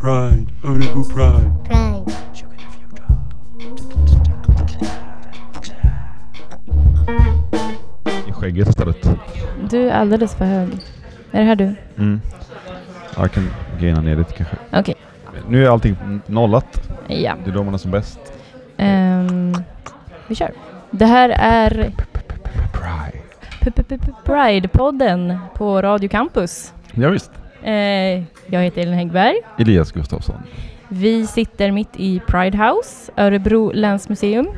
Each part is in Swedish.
Pride, Örebro Pride. Pride. I skägget istället. Du är alldeles för hög. Är det här du? Mm. Ja, Jag kan gaina ner lite kanske. Okej. Nu är allting nollat. Ja. Det är då man är som bäst. Ehm, vi kör. Det här är Pride-podden på Radio Campus. Ja, visst. Eh, jag heter Elin Häggberg. Elias Gustafsson. Vi sitter mitt i Pride House, Örebro länsmuseum.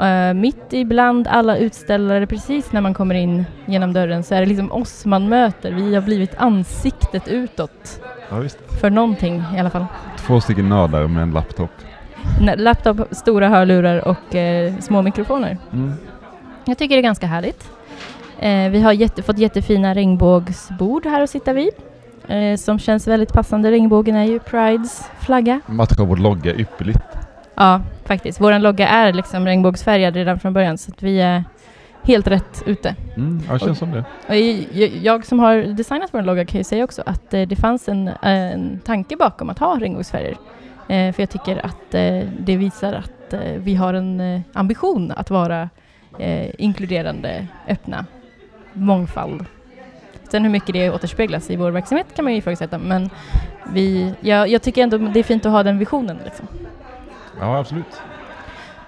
Eh, mitt ibland alla utställare, precis när man kommer in genom dörren, så är det liksom oss man möter. Vi har blivit ansiktet utåt Ja, för någonting i alla fall. Två stycken nördar med en laptop. Laptop, stora hörlurar och eh, små mikrofoner. Mm. Jag tycker det är ganska härligt. Eh, vi har jätte, fått jättefina regnbågsbord här att sitta vid. Eh, som känns väldigt passande. Regnbågen är ju Prides flagga. Matchar vår logga ypperligt. Ja, faktiskt. Vår logga är liksom regnbågsfärgad redan från början så att vi är helt rätt ute. Mm, ja, känns som det. Och jag, jag som har designat vår logga kan ju säga också att eh, det fanns en, en tanke bakom att ha regnbågsfärger. Eh, för jag tycker att eh, det visar att eh, vi har en eh, ambition att vara inkluderande, öppna, mångfald. Sen hur mycket det återspeglas i vår verksamhet kan man ju ifrågasätta men vi, jag, jag tycker ändå det är fint att ha den visionen. Liksom. Ja, absolut.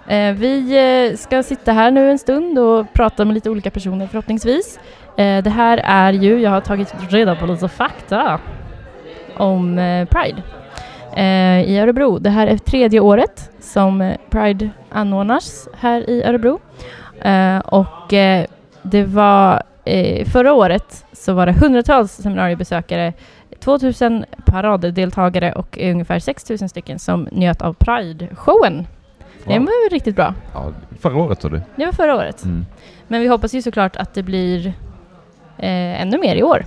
Eh, vi eh, ska sitta här nu en stund och prata med lite olika personer förhoppningsvis. Eh, det här är ju, jag har tagit reda på lite fakta om Pride i Örebro. Det här är tredje året som Pride anordnas här i Örebro. Och det var förra året så var det hundratals seminariebesökare 2000 paraddeltagare och ungefär 6000 stycken som njöt av Pride-showen. Det Wow. var riktigt bra. Ja, förra året sa du. Det var förra året. Mm. Men vi hoppas ju såklart att det blir eh, ännu mer i år.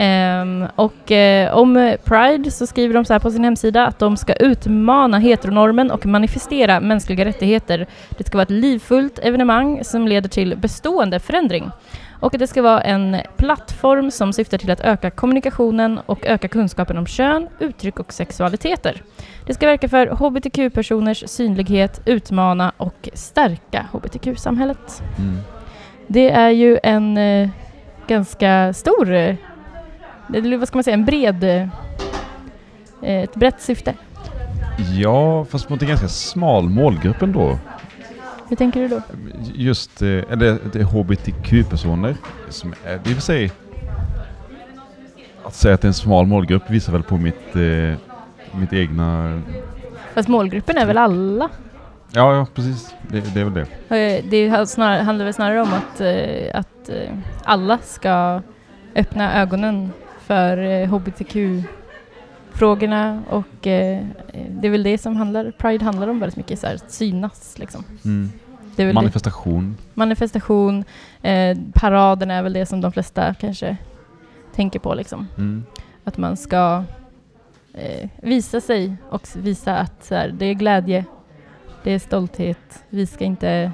Ehm, och eh, om Pride så skriver de så här på sin hemsida att de ska utmana heteronormen och manifestera mänskliga rättigheter. Det ska vara ett livfullt evenemang som leder till bestående förändring. Och att det ska vara en plattform som syftar till att öka kommunikationen och öka kunskapen om kön, uttryck och sexualiteter. Det ska verka för hbtq-personers synlighet, utmana och stärka hbtq-samhället. Mm. Det är ju en eh, ganska stor, eh, eller vad ska man säga, en bred, eh, ett brett syfte. Ja, fast mot en ganska smal målgrupp ändå. Hur tänker du då? Just, eh, eller det är HBTQ-personer. Som är, det är i och för sig... Att säga att det är en smal målgrupp visar väl på mitt, eh, mitt egna... Fast målgruppen är väl alla? Ja, ja precis. Det, det är väl det. Det snarare, handlar väl snarare om att, att alla ska öppna ögonen för eh, hbtq-frågorna och eh, det är väl det som handlar, Pride handlar om väldigt mycket, så här, att synas liksom. Mm. Det är väl det. Manifestation. manifestation, eh, paraden är väl det som de flesta kanske tänker på liksom. Mm. Att man ska eh, visa sig och visa att så här, det är glädje, det är stolthet, vi ska inte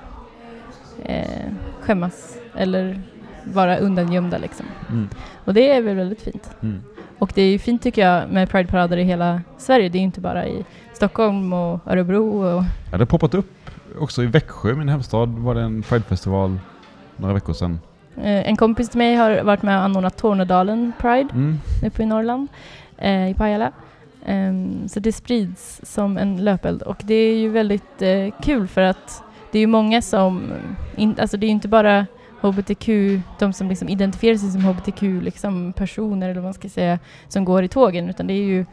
eh, skämmas eller vara undangömda liksom. Mm. Och det är väl väldigt fint. Mm. Och det är ju fint tycker jag med Pride-parader i hela Sverige. Det är ju inte bara i Stockholm och Örebro och Ja, det har poppat upp också i Växjö, min hemstad, var det en Pride-festival några veckor sedan. eh, en kompis till mig har varit med och anordnat Tornedalen Pride. Mm. uppe i Norrland, eh, i Pajala. Ehm, så det sprids som en löpeld och det är ju väldigt eh, kul för att det är ju många som, in, alltså det är ju inte bara hbtq, de som liksom identifierar sig som hbtq liksom personer eller vad man ska säga, som går i tågen utan det är ju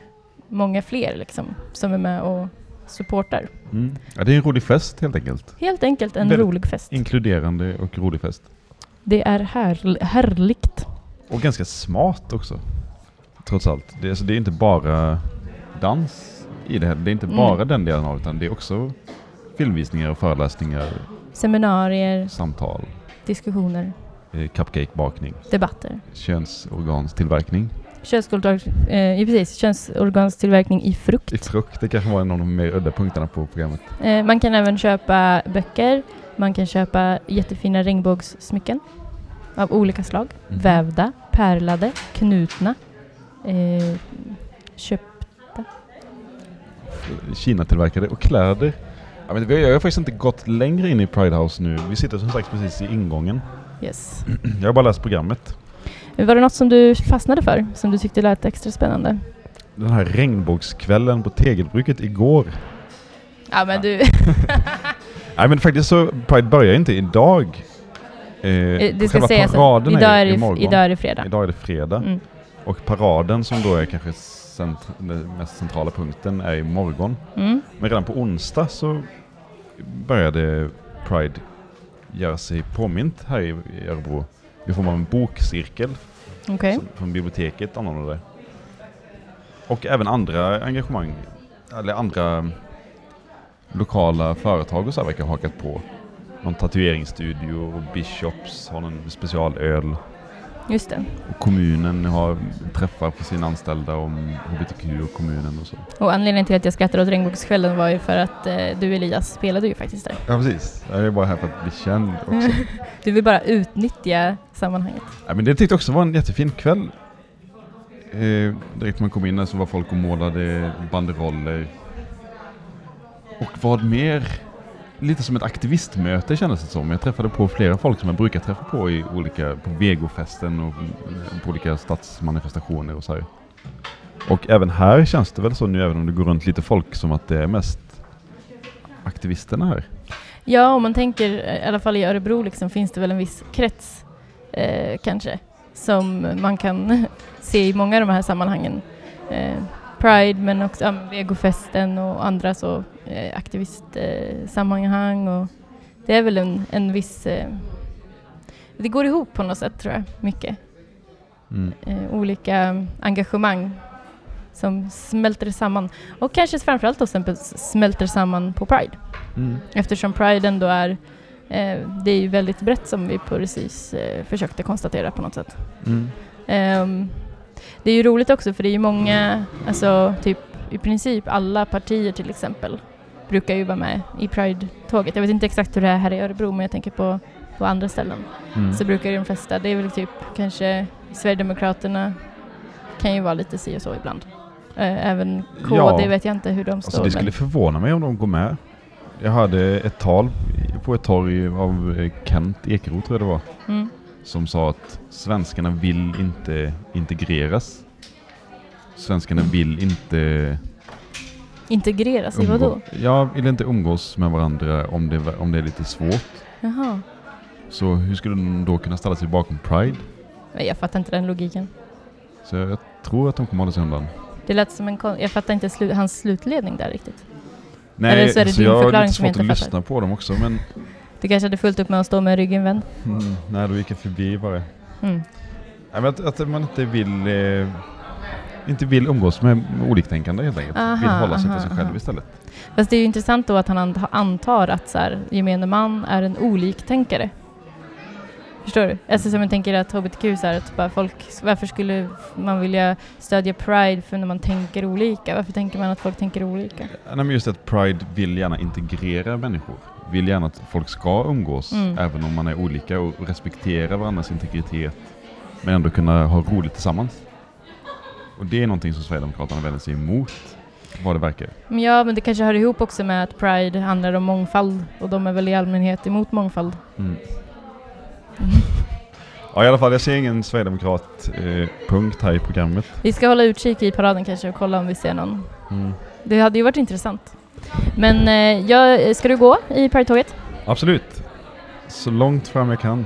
många fler liksom som är med och supportar. Mm. Ja, det är en rolig fest helt enkelt. Helt enkelt en Väldigt rolig fest. Inkluderande och rolig fest. Det är här, härligt. Och ganska smart också. Trots allt. Det, är- alltså, det är inte bara dans i det här. Det är inte Mm. bara den delen av det, utan det är också filmvisningar och föreläsningar, Seminarier, samtal, diskussioner, eh, cupcakebakning, debatter. könsorganstillverkning. Könsorgans, eh, ja, precis, könsorganstillverkning i frukt. I frukt, det kanske var en av de mer udda punkterna på programmet. Eh, man kan även köpa böcker, man kan köpa jättefina regnbågssmycken av olika slag. Mhm. Vävda, pärlade, knutna. eh, köp... Kina-tillverkade och kläder. Ja, men vi har faktiskt inte gått längre in i Pride House nu. Vi sitter som sagt precis i ingången. Yes. Jag har bara läst programmet. Var det något som du fastnade för? Som du tyckte lät extra spännande? Den här regnbågskvällen på Tegelbruket igår. Ja men du, Nej men faktiskt så, Pride börjar inte idag. Eh, det ska sägas att idag är, imorgon. idag är det fredag. Idag är det fredag. Mm. Och paraden som då är kanske cent- den mest centrala punkten är imorgon. Mm. Men redan på onsdag så började Pride göra sig påmint här i Örebro. I form av en bokcirkel Okej. som från biblioteket anordnade. Och även andra engagemang, eller andra lokala företag och så här verkar ha hakat på. Någon tatueringsstudio Bishops har en specialöl. Just det. Och kommunen har träffar för sina anställda om HBTQ och kommunen och så. Och anledningen till att jag skrattade åt regnbågskvällen var ju för att eh, du Elias spelade ju faktiskt där. Ja precis, jag är bara här för att bli känd också. Du vill bara utnyttja sammanhanget. Ja, men det tyckte jag också var en jättefin kväll. Eh, direkt man kom in där så var folk och målade banderoller. Och vad mer? Lite som ett aktivistmöte kändes det som. Jag träffade på flera folk som jag brukar träffa på i olika, på vegofesten och eh, på olika stadsmanifestationer och så här. Och även här känns det väl så nu, även om det går runt lite folk, som att det är mest aktivisterna här. Ja, om man tänker, eh, i alla fall i Örebro liksom, finns det väl en viss krets eh, kanske som man kan se i många av de här sammanhangen. Eh, Pride men också ja, vegofesten och andra så eh, aktivistsammanhang eh, sammanhang och det är väl en, en viss eh, det går ihop på något sätt tror jag, mycket. Mm. Eh, olika engagemang som smälter samman och kanske framförallt då exempel smälter samman på Pride. Mm. Eftersom Pride ändå är, eh, det är ju väldigt brett som vi precis eh, försökte konstatera på något sätt. Mm. Det är ju roligt också för det är ju många, alltså typ i princip alla partier till exempel brukar ju vara med i Pride-tåget. Jag vet inte exakt hur det är här i Örebro men jag tänker på, på andra ställen. Mm. Så brukar ju de flesta, det är väl typ kanske Sverigedemokraterna kan ju vara lite si och så ibland. Eh, även KD Ja. vet jag inte hur de står. Alltså det skulle men- förvåna mig om de går med. Jag hade ett tal på ett torg av eh, Kent Ekeroth tror jag det var. mm. Som sa att svenskarna vill inte integreras. Svenskarna vill inte Integreras i vadå? Ja, vill inte umgås med varandra om det, om det är lite svårt. Jaha. Så hur skulle de då kunna ställa sig bakom Pride? Nej, Jag fattar inte den logiken. Så jag tror att de kommer hålla sig undan. Det lät som en Jag fattar inte slu- hans slutledning där riktigt. Nej, Eller så är det så din jag har lite jag svårt att fattar. lyssna på dem också men Du kanske hade fullt upp med att stå med ryggen vänd? mm, nej, då gick jag förbi bara. Mm. Men att, att man inte vill, eh, inte vill umgås med oliktänkande helt enkelt. Aha, vill hålla sig för aha, sig själv aha. istället. Fast det är ju intressant då att han ant- antar att så här, gemene man är en oliktänkare. Förstår du? Alltså som jag tänker att HBTQ så här, att bara folk, varför skulle man vilja stödja Pride för när man tänker olika? Varför tänker man att folk tänker olika? Ja, Nej, men just att Pride vill gärna integrera människor. Vill gärna att folk ska umgås Mm. även om man är olika och respektera varandras integritet. Men ändå kunna ha roligt tillsammans. Och det är någonting som Sverigedemokraterna vänder sig emot. Vad det verkar. Ja, men det kanske hör ihop också med att Pride handlar om mångfald och de är väl i allmänhet emot mångfald. Mm. Ja i alla fall, jag ser ingen Sverigedemokrat-punkt här i programmet. Vi ska hålla utkik i paraden kanske och kolla om vi ser någon. Mm. Det hade ju varit intressant. Men eh, ja, ska du gå i Pride-tåget? Absolut. Så långt fram jag kan.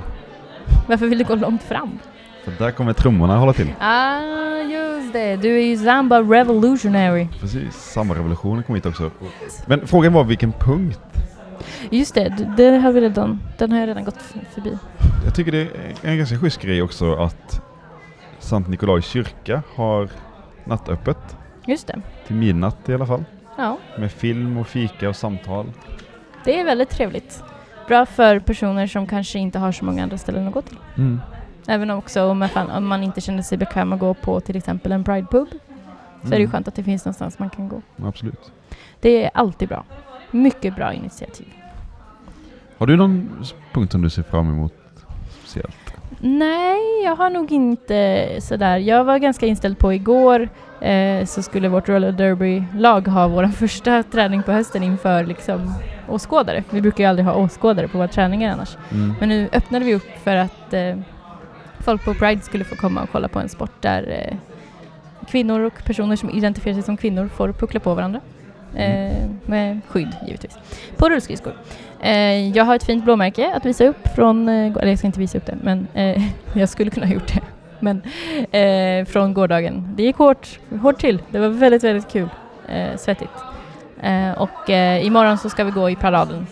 Varför vill du gå långt fram? För där kommer trummorna hålla till. Ah, just det. Du är ju Zamba Revolutionary. Precis, samma revolution kom hit också. Men frågan var vilken punkt? Just det, det har vi redan, den har jag redan gått förbi. Jag tycker det är en ganska schysst grej också att Sankt Nikolai kyrka har nattöppet. Just det. Till midnatt i alla fall. Ja, Med film och fika och samtal. det är väldigt trevligt. Bra för personer som kanske inte har så många andra ställen att gå till. Mm. Även också om man, fan- om man inte känner sig bekväm att gå på till exempel en Pride-pub så är det Mm. skönt att det finns någonstans man kan gå. Absolut. Det är alltid bra. Mycket bra initiativ. Har du någon punkt som du ser fram emot speciellt? Nej, jag har nog inte sådär. Jag var ganska inställd på igår eh, så skulle vårt roller derby-lag ha vår första träning på hösten inför liksom, åskådare. Vi brukar ju aldrig ha åskådare på våra träningar annars. Mm. Men nu öppnade vi upp för att eh, folk på Pride skulle få komma och kolla på en sport där eh, kvinnor och personer som identifierar sig som kvinnor får puckla på varandra. Eh, med skydd givetvis. På rullskridskor. Eh, jag har ett fint blåmärke att visa upp från, eh, eller jag ska inte visa upp det, men eh, jag skulle kunna ha gjort det. Men från gårdagen. Det gick hårt, hårt till. Det var väldigt, väldigt kul. Svettigt. Och imorgon så ska vi gå i paraden.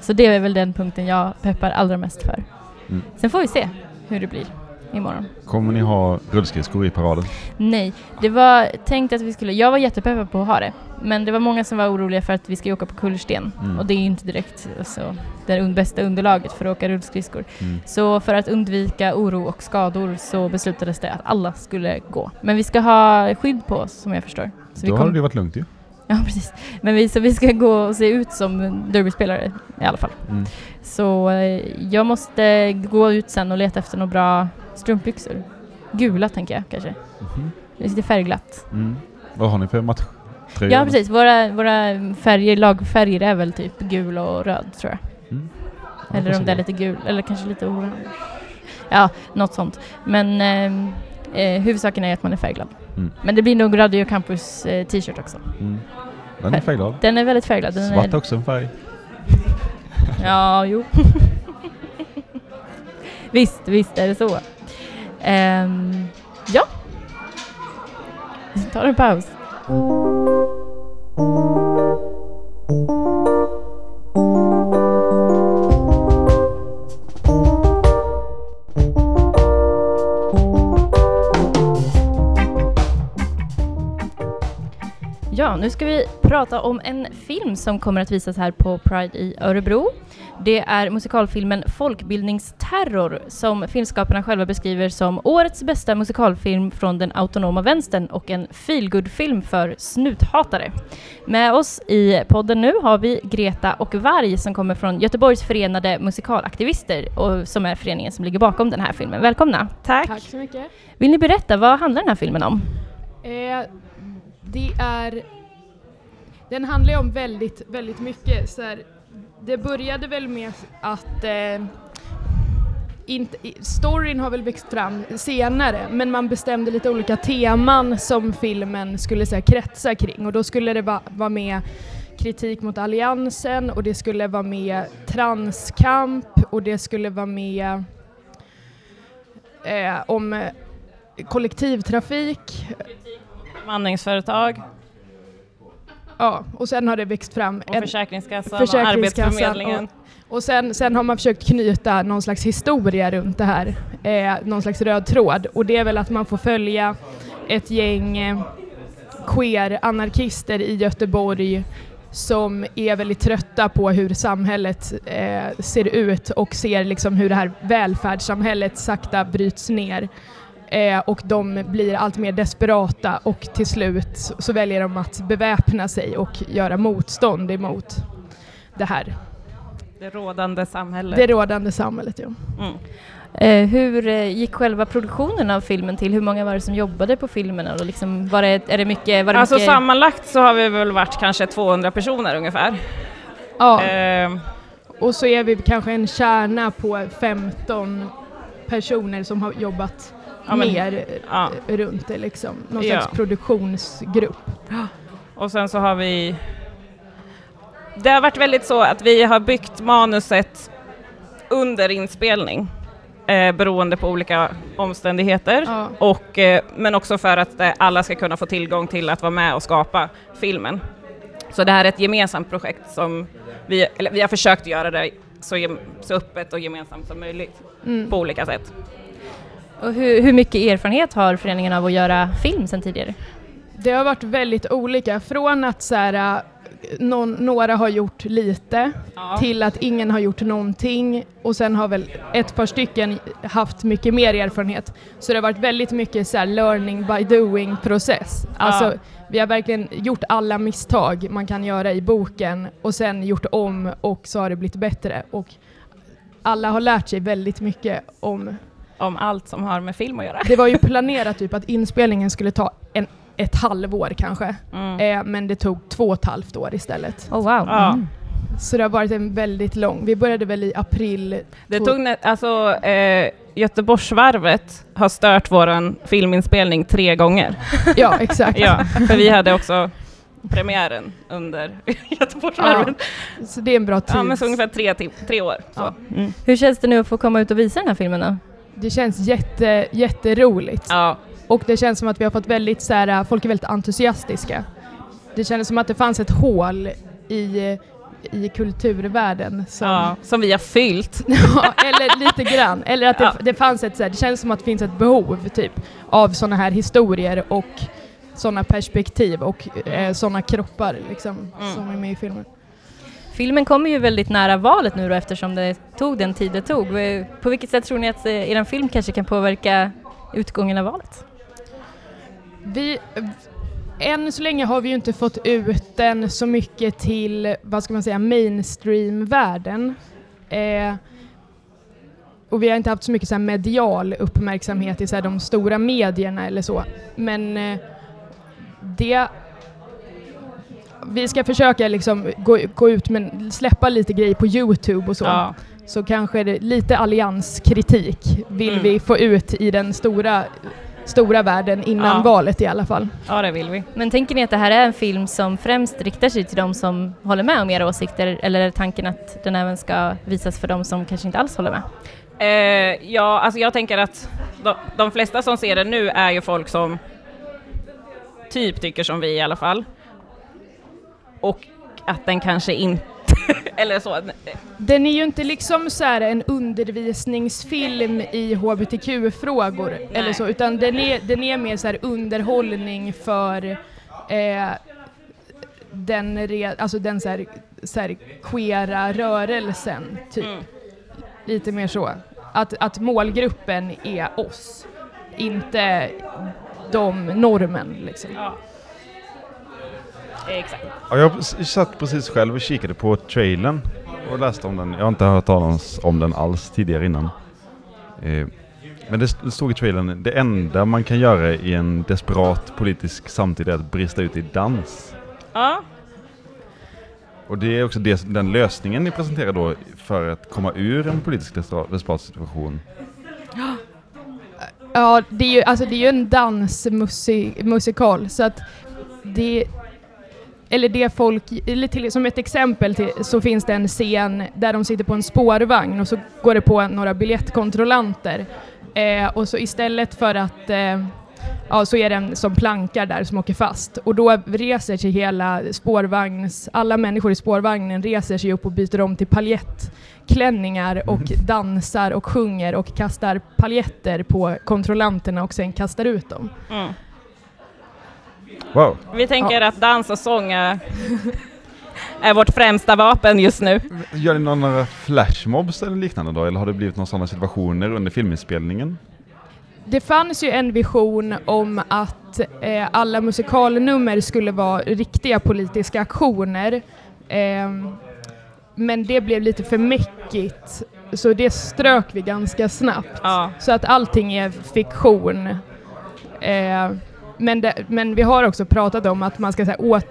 Så det är väl den punkten jag peppar allra mest för. Mm. Sen får vi se hur det blir imorgon. Kommer ni ha rullskridskor i paraden? Nej, det var tänkt att vi skulle, jag var jättepeppad på att ha det. Men det var många som var oroliga för att vi ska åka på kullersten. Mm. Och det är inte direkt alltså, det bästa underlaget för att åka rullskridskor. Mm. Så för att undvika oro och skador så beslutades det att alla skulle gå. Men vi ska ha skydd på oss som jag förstår. Så Då hade det varit lugnt ju. Ja, precis. Men vi, så vi ska gå och se ut som derbyspelare i alla fall. Mm. Så eh, jag måste gå ut sen och leta efter några bra strumpbyxor. Gula tänker jag kanske. Mhm. Det är lite färgglatt. Mm. Vad har ni för matchtröjor? Ja precis, våra, våra färger, lagfärger är väl typ gul och röd tror jag. Mm. Ja, Eller om det är lite gul, eller kanske lite orange. Ja, något sånt. Men ehm, eh, huvudsaken är att man är färgglad. Mm. Men det blir nog Radio Campus eh, t-shirt också. Mm. Den är färgglad. Den är väldigt färgglad. Den Svart är, också en färg. Ja, jo. visst, visst är det så. Um, ja. Vi tar en paus. Ja, nu ska vi prata om en film som kommer att visas här på Pride i Örebro. Det är musikalfilmen Folkbildningsterror som filmskaparna själva beskriver som årets bästa musikalfilm från den autonoma vänstern och en feelgood-film för snuthatare. Med oss i podden nu har vi Greta och Varg som kommer från Göteborgs förenade musikalaktivister och som är föreningen som ligger bakom den här filmen. Välkomna! Tack. Tack så mycket. Vill ni berätta, vad handlar den här filmen om? Eh, det är... Den handlar ju om väldigt, väldigt mycket. Så här, det började väl med att eh, inte, storyn har väl växt fram senare, men man bestämde lite olika teman som filmen skulle så här, kretsa kring och då skulle det va- vara med kritik mot alliansen och det skulle vara med transkamp och det skulle vara med eh, om eh, kollektivtrafik. Kritik mot Bemanningsföretag Ja, och sen har det växt fram och en, Försäkringskassan, Försäkringskassan och Arbetsförmedlingen. och sen, sen har man försökt knyta någon slags historia runt det här, eh, någon slags röd tråd och det är väl att man får följa ett gäng eh, queer-anarkister i Göteborg som är väldigt trötta på hur samhället eh, ser ut och ser liksom hur det här välfärdssamhället sakta bryts ner. Eh, och de blir allt mer desperata och till slut så, väljer de att beväpna sig och göra motstånd emot det här, Det rådande samhället. det rådande samhället. Ja. Mm. Eh, hur eh, gick själva produktionen av filmen till? Hur många var det som jobbade på filmen? Och liksom, var det, är det mycket, var det Alltså mycket sammanlagt så har vi väl varit kanske 200 personer ungefär. Ja, Ehm, och så är vi kanske en kärna på 15 personer som har jobbat Ja, men- mer ja. eh, runt det liksom. Någon Ja. slags produktionsgrupp. Och sen så har vi... Det har varit väldigt så att vi har byggt manuset under inspelning eh, beroende på olika omständigheter. Ja. Och, eh, men också för att eh, alla ska kunna få tillgång till att vara med och skapa filmen. Så det här är ett gemensamt projekt som vi, vi har försökt göra det så, så öppet och gemensamt som möjligt Mm. på olika sätt. Och hur, hur mycket erfarenhet har föreningen av att göra film sedan tidigare? Det har varit väldigt olika. Från att så här, äh, någon, några har gjort lite till att ingen har gjort någonting och sen har väl ett par stycken haft mycket mer erfarenhet. Så det har varit väldigt mycket så learning by doing process. Alltså, vi har verkligen gjort alla misstag man kan göra i boken och sen gjort om och så har det blivit bättre. Och alla har lärt sig väldigt mycket om om allt som har med film att göra. Det var ju planerat typ att inspelningen skulle ta en, ett halvår kanske, Mm. eh, men det tog två och ett halvt år istället. Oh wow. Ja. Mm. Så det har varit en väldigt lång, vi började väl i april. Det tog alltså eh, Göteborgsvarvet har stört våran filminspelning tre gånger. Ja, exakt. Ja, för vi hade också premiären under Göteborgsvarvet. Så det är en bra tid. Ja, men så ungefär tre, tre år. Så. Ja. Mm. Hur känns det nu att få komma ut och visa den här filmen då? Det känns jätte, jätteroligt. Ja. Och det känns som att vi har fått väldigt så här, folk är väldigt entusiastiska. Det kändes som att det fanns ett hål i, i kulturvärlden. Som, Ja, som vi har fyllt. Ja, eller lite grann. Eller att det, Ja. det fanns ett så här, det känns som att det finns ett behov typ av sådana här historier och sådana perspektiv och eh, sådana kroppar liksom, Mm. som är med i filmen. Filmen kommer ju väldigt nära valet nu då eftersom det tog den tid det tog. Eh, på vilket sätt tror ni att eh, er film kanske kan påverka utgången av valet? Vi, eh, än så länge har vi ju inte fått ut den så mycket till, vad ska man säga, mainstream-världen. Eh, och vi har inte haft så mycket så här medial uppmärksamhet i så här de stora medierna eller så. Men eh, det... Vi ska försöka liksom gå, gå ut men släppa lite grejer på Youtube och så. Ja. Så kanske det, lite allianskritik vill Mm. vi få ut i den stora, stora världen innan Ja. valet i alla fall. ja, det vill vi. Men tänker ni att det här är en film som främst riktar sig till de som håller med om era åsikter eller är tanken att den även ska visas för de som kanske inte alls håller med? Eh, ja, alltså jag tänker att de, de flesta som ser den nu är ju folk som typ tycker som vi i alla fall. Och att den kanske inte, eller så. Den är ju inte liksom så en undervisningsfilm i hbtq-frågor eller så, utan den är, den är mer så underhållning för eh, den, re, alltså den så här, så här queera rörelsen, typ. Mm. Lite mer så. Att, att målgruppen är oss, inte de normen liksom. Ja. Exakt. Ja, jag satt precis själv och kikade på trailern och läste om den. Jag har inte hört talas om den alls tidigare innan. Eh, men det st- stod i trailern, det enda man kan göra i en desperat politisk samtid är att brista ut i dans. Ja, Och det är också det, den lösningen ni presenterar då för att komma ur en politisk desperat, desperat situation. Ja, det är ju, alltså det är ju en dansmusikal så att det eller det folk, eller till, som ett exempel till, så finns det en scen där de sitter på en spårvagn och så går det på några biljettkontrollanter. Eh, och så istället för att, eh, ja så är det en som plankar där som åker fast. Och då reser sig hela spårvagns, alla människor i spårvagnen reser sig upp och byter om till paljettklänningar och dansar och sjunger och kastar paljetter på kontrollanterna och sen kastar ut dem. mm. Wow! vi tänker att dans och sång är, är vårt främsta vapen just nu. Gör ni några flashmobs eller liknande då? Eller har det blivit några sådana situationer under filminspelningen? Det fanns ju en vision om att eh, alla musikalnummer skulle vara riktiga politiska aktioner. Ehm, men det blev lite för mäckigt, så det strök vi ganska snabbt. Ja. Så att allting är fiktion. Eh, men, det, men vi har också pratat om att man ska så här, åt,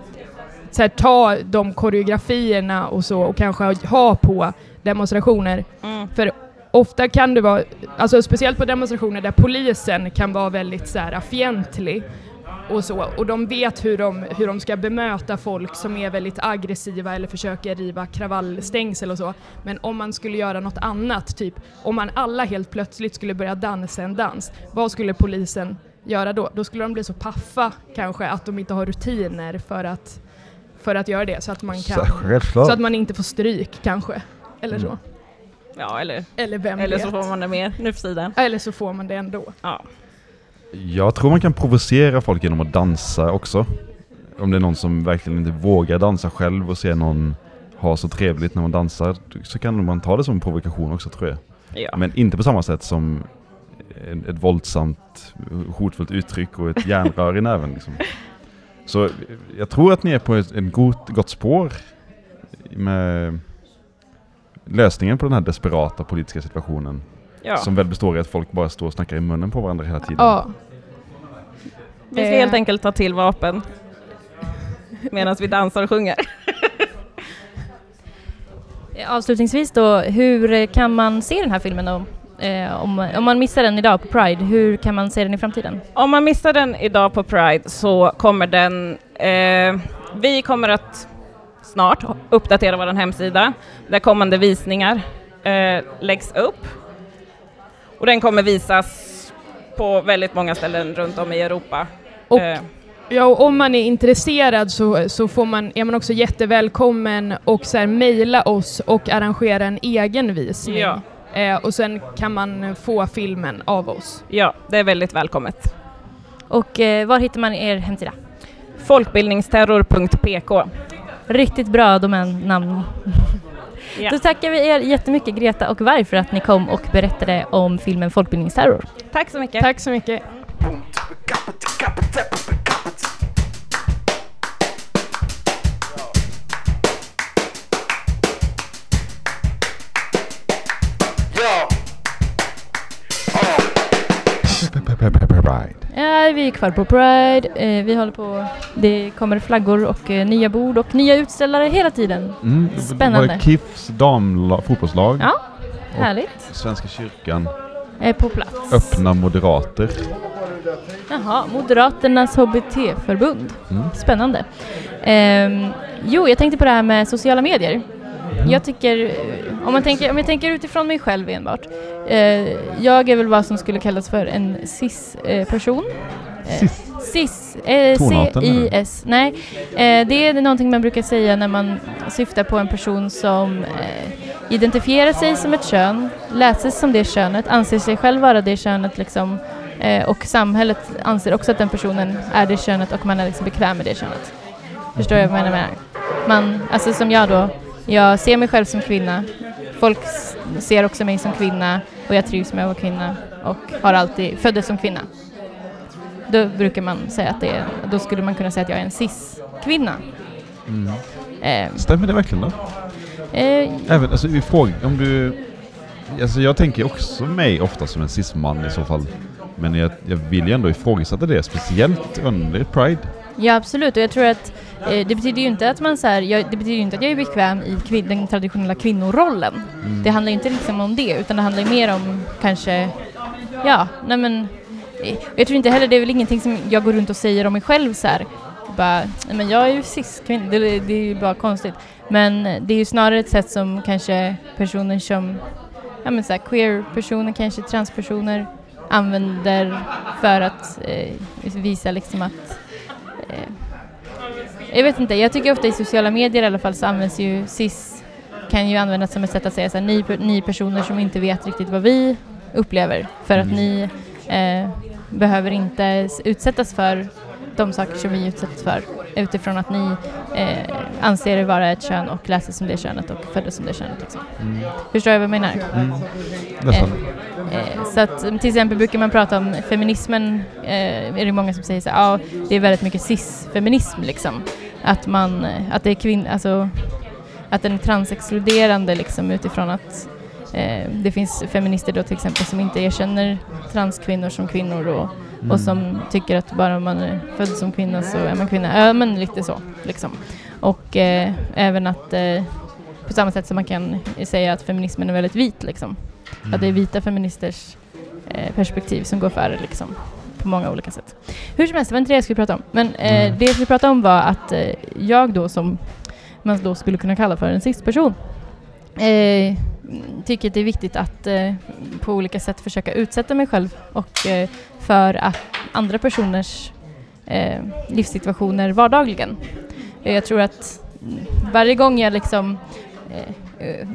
så här, ta de koreografierna och så och kanske ha- på demonstrationer. Mm. För ofta kan det vara, alltså speciellt på demonstrationer där polisen kan vara väldigt så här fientlig och så, och de vet hur de, hur de ska bemöta folk som är väldigt aggressiva eller försöker riva kravallstängsel och så. Men om man skulle göra något annat, typ om man alla helt plötsligt skulle börja dansa en dans, vad skulle polisen göra då? Då skulle de bli så paffa kanske att de inte har rutiner för att, för att göra det så att man kan, så att man inte får stryk kanske. Eller så. Mm. Ja, eller, Eller vem eller vet? så får man det mer nu för tiden. Eller så får man det ändå. Ja. Jag tror man kan provocera folk genom att dansa också. Om det är någon som verkligen inte vågar dansa själv och ser någon ha så trevligt när man dansar så kan man ta det som en provokation också tror jag. Ja. Men inte på samma sätt som ett våldsamt hotfullt uttryck och ett järnrör i näven. Liksom. Så jag tror att ni är på ett, ett gott, gott spår med lösningen på den här desperata politiska situationen. Ja. Som väl består i att folk bara står och snackar i munnen på varandra hela tiden. Ja. Vi ska Eh. helt enkelt ta till vapen medan vi dansar och sjunger. Avslutningsvis då, hur kan man se den här filmen då? Eh, om, om man missar den idag på Pride, hur kan man se den i framtiden? Om man missar den idag på Pride så kommer den... Eh, vi kommer att snart uppdatera vår hemsida där kommande visningar eh, läggs upp. Och den kommer visas på väldigt många ställen runt om i Europa. Och Eh, Ja, och om man är intresserad så, så får man, är man också jättevälkommen och så här, mejla oss och arrangera en egen visning. Ja. Eh, och sen kan man få filmen av oss. ja, det är väldigt välkommet. Och eh, var hittar man er hemsida? Folkbildningsterror.pk Riktigt bra domännamn. Ja. Då tackar vi er jättemycket Greta och Varg för att ni kom och berättade om filmen Folkbildningsterror. Tack så mycket. Tack så mycket. Pride. Ja, vi är kvar på Pride, eh, vi håller på, det kommer flaggor och eh, nya bord och nya utställare hela tiden. Mm, Spännande. Var det KIFs damla- fotbollslag? Ja, härligt. Svenska kyrkan. Eh, på plats. Öppna moderater. Jaha, Moderaternas HBT-förbund. Mm. Spännande. Ehm, jo, jag tänkte på det här med sociala medier. Mhm. Jag tycker, eh, om, man tänker, om jag tänker utifrån mig själv enbart. Eh, jag är väl vad som skulle kallas för en cis-person. Eh, cis. Eh, Tonarten, eller? C-I-S. Nej, eh, det är någonting man brukar säga när man syftar på en person som eh, identifierar sig som ett kön, läses som det könet, anser sig själv vara det könet liksom, eh, och samhället anser också att den personen är det könet och man är liksom bekväm med det könet. Förstår jag vad jag menar? Man, alltså som jag då, jag ser mig själv som kvinna, folk ser också mig som kvinna och jag trivs med att vara kvinna och har alltid, föddes som kvinna. Då brukar man säga att det är, då skulle man kunna säga att jag är en cis-kvinna. Mm. Eh, Stämmer det verkligen då? eh, Även, alltså, vi frågar, om du... Alltså, jag tänker också mig ofta som en cisman i så fall. Men jag, jag vill ju ändå ifrågasätta det, speciellt under Pride. Ja absolut och jag tror att det betyder ju inte att man så här, jag, det betyder inte att jag är bekväm i kvin- den traditionella kvinnorollen. Mm. Det handlar inte liksom om det utan det handlar mer om kanske, ja, nej men eh, jag tror inte heller, det är väl ingenting som jag går runt och säger om mig själv så här. Bara, nej men jag är ju cis-kvinna, det, det är ju bara konstigt. Men det är ju snarare ett sätt som kanske personer som, ja men så här, queer-personer, kanske transpersoner använder för att eh, visa liksom att eh, jag vet inte, jag tycker ofta i sociala medier i alla fall så används ju cis kan ju användas som ett sätt att säga så här, ni, ni personer som inte vet riktigt vad vi upplever för att Mm. ni eh, behöver inte utsättas för de saker som vi utsätts för utifrån att ni eh, anser er vara ett kön och läser som det könet och föddes som det könet. Liksom. Mm. Förstår jag vad jag menar? Mm. Nästan. Eh, så att mm, till exempel brukar man prata om feminismen, eh, är det många som säger så ja det är väldigt mycket cis-feminism liksom. Att man, att det är kvinn, alltså att den är transexkluderande liksom utifrån att eh, det finns feminister då till exempel som inte erkänner transkvinnor som kvinnor och, Mm. och som tycker att bara man är född som kvinna så är man kvinna. Ja men lite så liksom. Och eh, även att eh, på samma sätt som man kan säga att feminismen är väldigt vit liksom. Att det är vita feministers eh, perspektiv som går före liksom, på många olika sätt. Hur som helst, det var inte det jag skulle prata om. Men eh, det jag skulle prata om var att eh, jag då som man då skulle kunna kalla för en cis-person eh, tycker att det är viktigt att eh, på olika sätt försöka utsätta mig själv och eh, för att andra personers eh, livssituationer vardagligen. Jag tror att varje gång jag liksom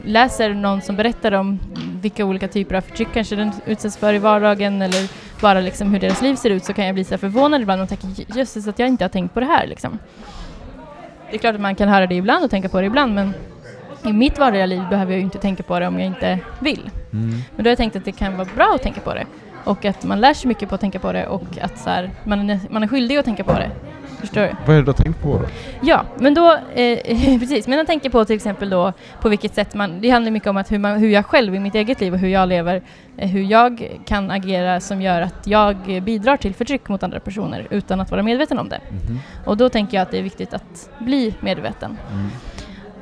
läser någon som berättar om vilka olika typer av förtryck kanske den utsätts för i vardagen eller bara liksom hur deras liv ser ut så kan jag bli så förvånad ibland och tänka jösses att jag inte har tänkt på det här liksom. Det är klart att man kan höra det ibland och tänka på det ibland men i mitt vardagliga liv behöver jag ju inte tänka på det om jag inte vill. Mm. Men då har jag tänkt att det kan vara bra att tänka på det och att man lär sig mycket på att tänka på det och att så här, man, är, man är skyldig att tänka på det. Förstår du? Vad är det du har tänkt på då? Ja, men då, eh, precis, men jag tänker på till exempel då på vilket sätt man, det handlar mycket om att hur, man, hur jag själv i mitt eget liv och hur jag lever, eh, hur jag kan agera som gör att jag bidrar till förtryck mot andra personer utan att vara medveten om det. Mhm. Och då tänker jag att det är viktigt att bli medveten. Mm.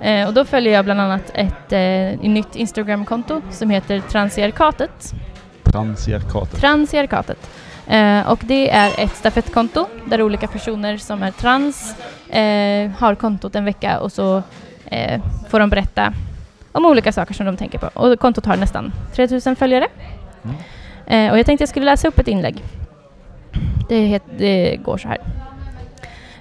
Eh, och då följer jag bland annat ett eh, nytt Instagramkonto som heter Transiarkatet. Transiarkatet. Transiarkatet. Eh, och det är ett stafettkonto där olika personer som är trans eh, har kontot en vecka och så eh, får de berätta om olika saker som de tänker på. Och kontot har nästan 3000 följare. Mm. Eh, och jag tänkte jag skulle läsa upp ett inlägg. Det, het, det går så här.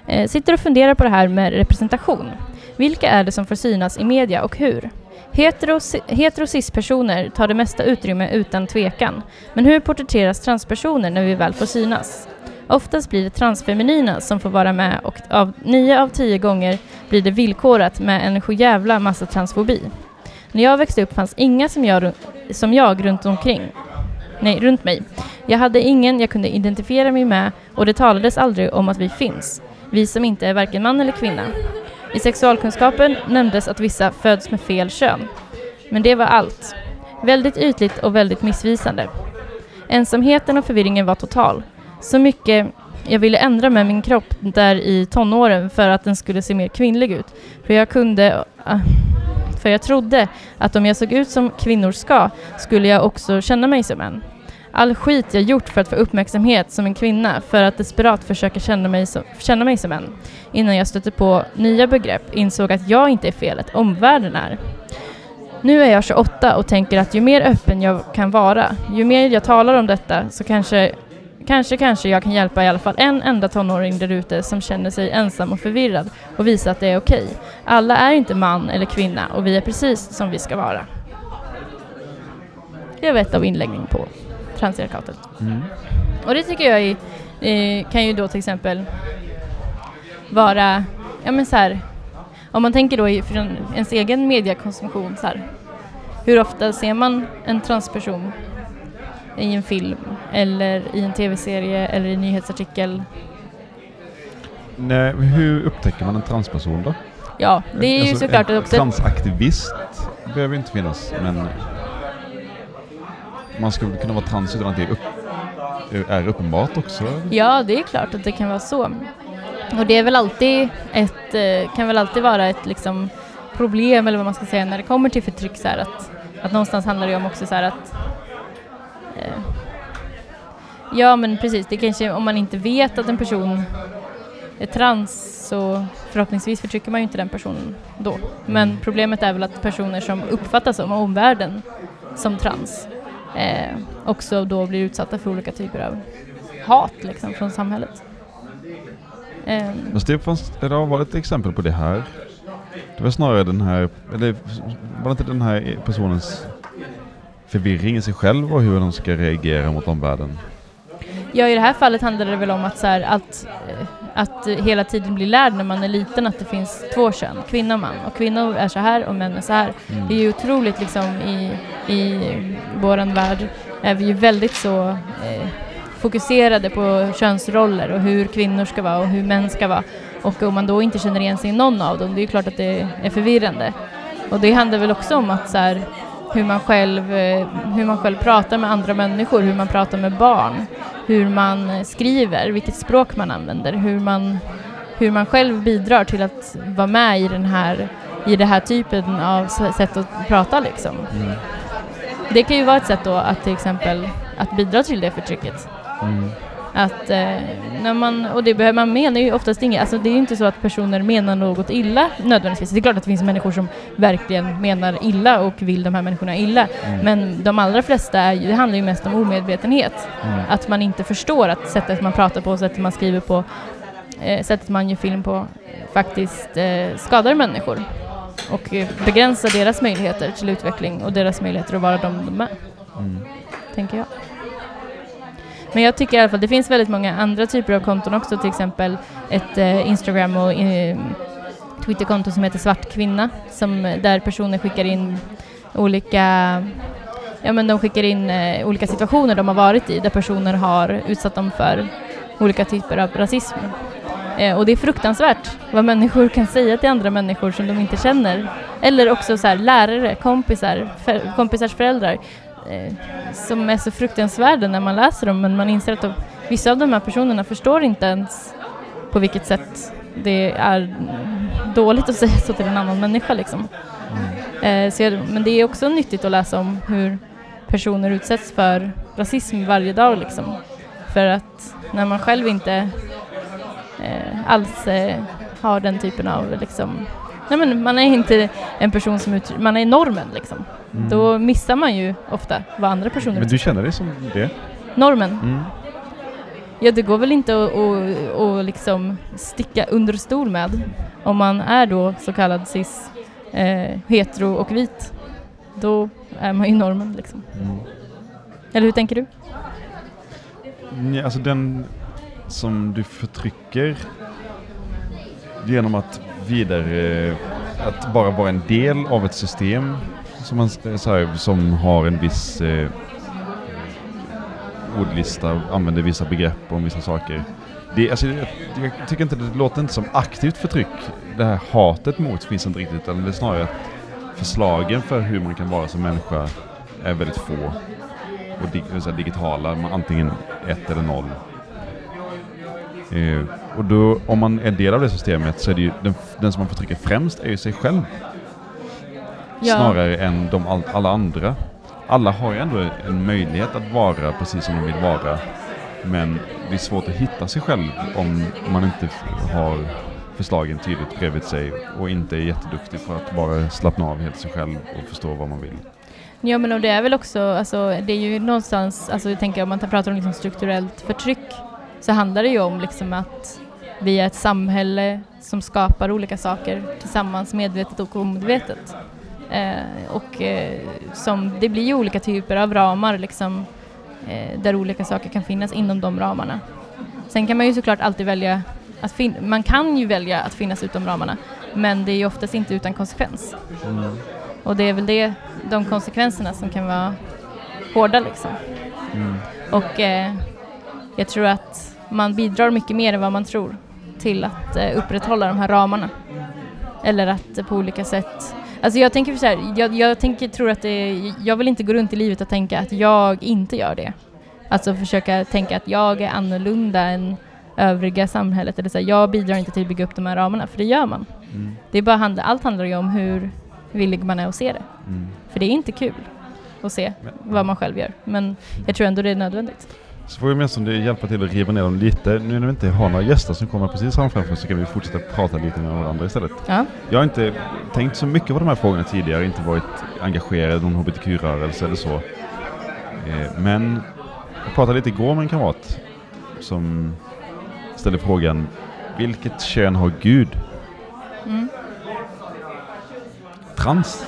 Eh, sitter och funderar på det här med representation. Vilka är det som får synas i media och hur? Heteros, Heterosis-personer tar det mesta utrymme utan tvekan. Men hur porträtteras transpersoner när vi väl får synas? Oftast blir det transfeminina som får vara med och av nio av tio gånger blir det villkorat med en sjujävla massa transfobi. När jag växte upp fanns inga som jag, som jag runt omkring. Nej, runt mig. Jag hade ingen jag kunde identifiera mig med och det talades aldrig om att vi finns. Vi som inte är varken man eller kvinna. I sexualkunskapen nämndes att vissa föds med fel kön. Men det var allt. Väldigt ytligt och väldigt missvisande. Ensamheten och förvirringen var total. Så mycket jag ville ändra med min kropp där i tonåren för att den skulle se mer kvinnlig ut. För jag kunde... Ah, för jag trodde att om jag såg ut som kvinnor ska skulle jag också känna mig som en. All skit jag gjort för att få uppmärksamhet som en kvinna för att desperat försöka känna mig som, känna mig som en. Innan jag stötte på nya begrepp insåg att jag inte är felet, omvärlden är. Nu är jag 28 och tänker att ju mer öppen jag kan vara, ju mer jag talar om detta så kanske, kanske, kanske jag kan hjälpa i alla fall en enda tonåring där ute som känner sig ensam och förvirrad och visa att det är okej. Alla är inte man eller kvinna och vi är precis som vi ska vara. Det var ett av inläggen på Transiarkatet. Mm. Och det tycker jag är, eh, kan ju då till exempel vara, ja men så här, om man tänker då i, från ens egen mediekonsumtion så här, hur ofta ser man en transperson i en film eller i en tv-serie eller i en nyhetsartikel? Nej, hur upptäcker man en transperson då? Ja, det är ju Alltså, såklart en också... Transaktivist behöver inte finnas, men man skulle kunna vara trans utan att det är, upp, är uppenbart också. Ja, det är klart att det kan vara så. Och det är väl alltid ett, eh, kan väl alltid vara ett liksom problem eller vad man ska säga när det kommer till förtryck så här att, att någonstans handlar det om också så här att eh, Ja men precis, det kanske om man inte vet att en person är trans så förhoppningsvis förtrycker man ju inte den personen då. Men problemet är väl att personer som uppfattas som omvärlden som trans eh, också då blir utsatta för olika typer av hat liksom från samhället. Ehm, Men det, fanns, det har varit exempel på det här. Det var snarare den här, eller var det inte den här personens förvirring i sig själv och hur de ska reagera mot omvärlden? Ja, i det här fallet handlar det väl om att, så här, att, eh, att hela tiden bli lärd när man är liten att det finns två kön, kvinna och man. Och kvinnor är så här och män är så här. Mm. Det är ju otroligt liksom i, i våran värld är vi ju väldigt så eh, fokuserade på könsroller och hur kvinnor ska vara och hur män ska vara. Och om man då inte känner igen sig i någon av dem, det är ju klart att det är förvirrande. Och det handlar väl också om att så här, hur man själv, eh, hur man själv pratar med andra människor, hur man pratar med barn, hur man skriver, vilket språk man använder, hur man, hur man själv bidrar till att vara med i den här, i den här typen av sätt att prata liksom. Mm. Det kan ju vara ett sätt då att till exempel att bidra till det förtrycket. Mm. Att eh, när man, och det behöver man menar ju oftast inget, alltså det är ju inte så att personer menar något illa nödvändigtvis. Det är klart att det finns människor som verkligen menar illa och vill de här människorna illa. Mm. Men de allra flesta, är, det handlar ju mest om omedvetenhet. Mm. Att man inte förstår att sättet man pratar på, sättet man skriver på, eh, sättet man gör film på faktiskt eh, skadar människor. Och eh, begränsar deras möjligheter till utveckling och deras möjligheter att vara de de är, Mm. tänker jag. Men jag tycker i alla fall, det finns väldigt många andra typer av konton också, till exempel ett eh, Instagram och eh, Twitterkonto som heter Svart kvinna, som, eh, där personer skickar in olika Ja men de skickar in eh, olika situationer de har varit i där personer har utsatt dem för olika typer av rasism. Eh, och det är fruktansvärt vad människor kan säga till andra människor som de inte känner. Eller också så här, lärare, kompisar, för, kompisars föräldrar eh, som är så fruktansvärda när man läser dem men man inser att de, vissa av de här personerna förstår inte ens på vilket sätt det är dåligt att säga så till en annan människa liksom. Eh, så jag, men det är också nyttigt att läsa om hur personer utsätts för rasism varje dag liksom. För att när man själv inte eh, alls eh, har den typen av liksom, nej men man är inte en person som ut, man är normen liksom. Då missar man ju ofta vad andra personer Mm. Men du känner dig som det? Normen. Mm. Ja, det går väl inte att, att, att liksom sticka under stol med om man är då så kallad cis, eh, hetero och vit. Då är man ju normen liksom. Mm. Eller hur tänker du? Ja, alltså den som du förtrycker genom att vidare, eh, att bara vara en del av ett system som, man, så här, som har en viss eh, ordlista, använder vissa begrepp om vissa saker. Det, alltså, jag, jag tycker inte det låter inte som aktivt förtryck. Det här hatet mot finns inte riktigt, utan det är snarare att förslagen för hur man kan vara som människa är väldigt få och dig, så här, digitala, antingen ett eller noll. Eh, och då, om man är del av det systemet så är det ju den, den som man förtrycker främst är ju sig själv. Ja. Snarare än de, all, alla andra. Alla har ju ändå en möjlighet att vara precis som de vill vara. Men det är svårt att hitta sig själv om man inte har förslagen tydligt bredvid sig och inte är jätteduktig på att bara slappna av helt sig själv och förstå vad man vill. Ja men och det är väl också, alltså det är ju någonstans, alltså jag tänker om man pratar om liksom strukturellt förtryck så handlar det ju om liksom att vi är ett samhälle som skapar olika saker tillsammans medvetet och omedvetet. Eh, och eh, som, det blir ju olika typer av ramar liksom eh, där olika saker kan finnas inom de ramarna. Sen kan man ju såklart alltid välja att man kan ju välja att finnas utom ramarna men det är ju oftast inte utan konsekvens. Och det är väl det, de konsekvenserna som kan vara hårda liksom. Och eh, jag tror att man bidrar mycket mer än vad man tror till att eh, upprätthålla de här ramarna. Eller att eh, på olika sätt Alltså jag tänker så här, jag, jag tänker, tror att det, jag vill inte gå runt i livet och tänka att jag inte gör det. Alltså försöka tänka att jag är annorlunda än övriga samhället. Eller så här, jag bidrar inte till att bygga upp de här ramarna, för det gör man. Det är bara handla, allt handlar ju om hur villig man är att se det. Mm. För det är inte kul att se vad man själv gör. Men jag tror ändå det är nödvändigt. Så får vi med som det hjälpa till att riva ner dem lite. Nu när vi inte har några gäster som kommer precis framför så kan vi fortsätta prata lite med varandra istället. Ja. Jag har inte tänkt så mycket på de här frågorna tidigare, inte varit engagerad i någon hbtq-rörelse eller så. Eh, men jag pratade lite igår med en kamrat som ställde frågan Vilket kön har Gud? Mm. Trans,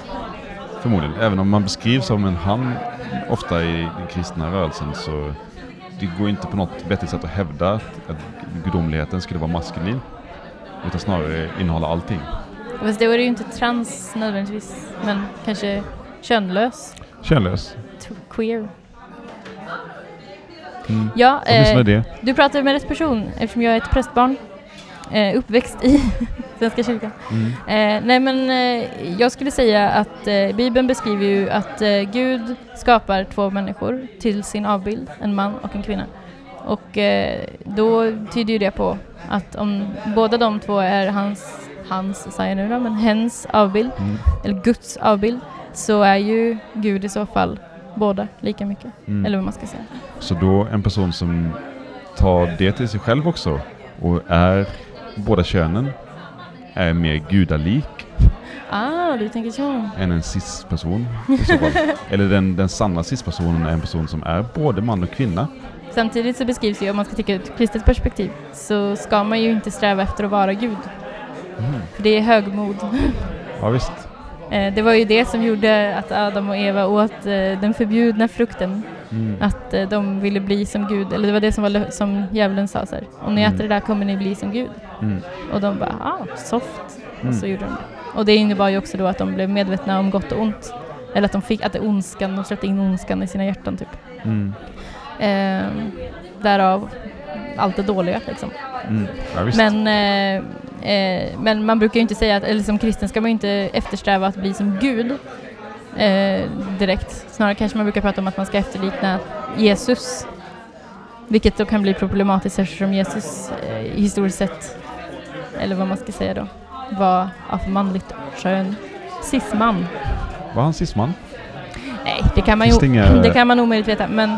förmodligen. Även om man beskrivs som en han ofta i den kristna rörelsen så det går inte på något vettigt sätt att hävda att, att gudomligheten skulle vara maskulin. Utan snarare innehålla allting. Fast då är det ju inte trans nödvändigtvis. Men kanske könlös. Könlös. Queer. Mm. Ja, eh, du pratar med rätt person eftersom jag är ett prästbarn. Eh, uppväxt i Svenska kyrkan. Mm. Eh, nej men eh, jag skulle säga att eh, Bibeln beskriver ju att eh, Gud skapar två människor till sin avbild, en man och en kvinna. Och eh, då tyder ju det på att om båda de två är hans, hans säger jag nu då, men hens avbild, Mm. eller Guds avbild, så är ju Gud i så fall båda lika mycket. Mm. Eller vad man ska säga. Så då en person som tar det till sig själv också och är båda könen är mer gudalik Ah, du tänker så. än en cis-person i så fall. Eller den, den sanna cis-personen är en person som är både man och kvinna. Samtidigt så beskrivs ju, om man ska tycka ur ett kristet perspektiv, så ska man ju inte sträva efter att vara Gud. För det är högmod. Ja visst. Eh, det var ju det som gjorde att Adam och Eva åt eh, den förbjudna frukten. Mm. Att eh, de ville bli som Gud. Eller det var det som, var, som djävulen sa så här. Om ni Mm. äter det där kommer ni bli som Gud. Mm. Och de bara, ah, soft. Mm. Och så gjorde de det. Och det innebar ju också då att de blev medvetna om gott och ont. Eller att de fick, att det ondskan, de släppte in ondskan i sina hjärtan typ. Mm. Ehm, därav allt det dåliga liksom. Mm. Ja. Men, eh, eh, men man brukar ju inte säga att, eller som kristen ska man ju inte eftersträva att bli som Gud eh, direkt. Snarare kanske man brukar prata om att man ska efterlikna Jesus. Vilket då kan bli problematiskt eftersom Jesus eh, historiskt sett, eller vad man ska säga då, var av manligt kön. Cis-man. Var han cisman? Nej, det kan man ju inga- det kan man omöjligt veta. Men